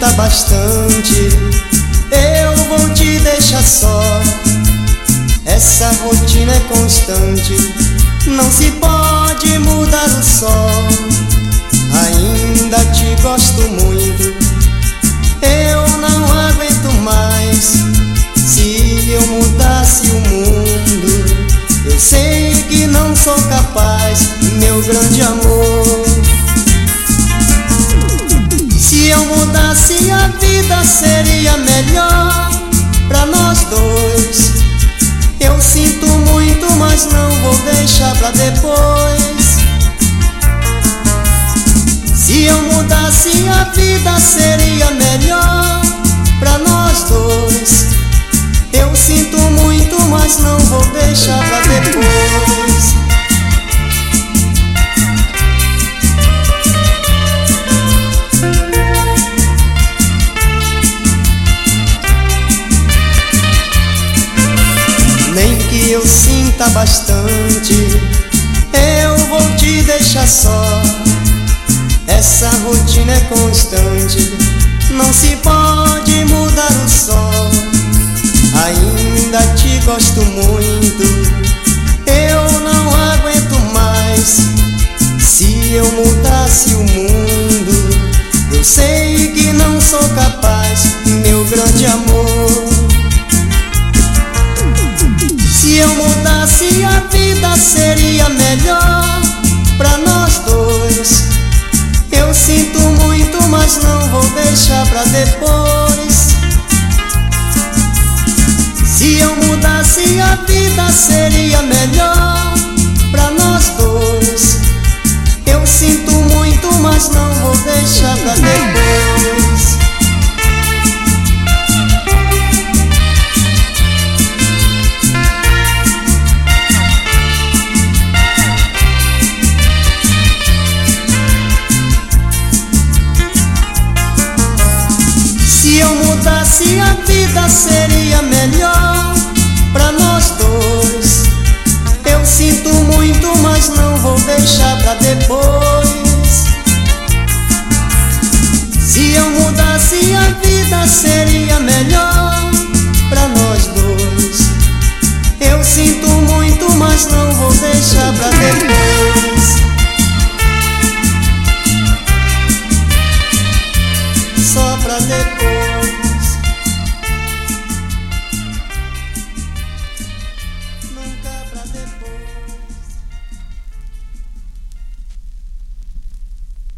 sinta bastante, eu vou te deixar só. Essa rotina é constante, não se pode mudar o sol. Ainda te gosto muito, eu não aguento mais. Se eu mudasse o mundo, eu sei que não sou capaz, meu grande amor. Vida, seria melhor pra nós dois. Eu sinto muito, mas não vou deixar pra depois. Se eu mudasse a vida, seria melhor eu sinta bastante, eu vou te deixar só. Essa rotina é constante, não se pode mudar o sol. Ainda te gosto depois. Se eu mudasse a vida, seria Se eu mudasse a vida, seria melhor pra nós dois. Eu sinto muito, mas não vou deixar pra depois. Se eu mudasse a vida, seria melhor good.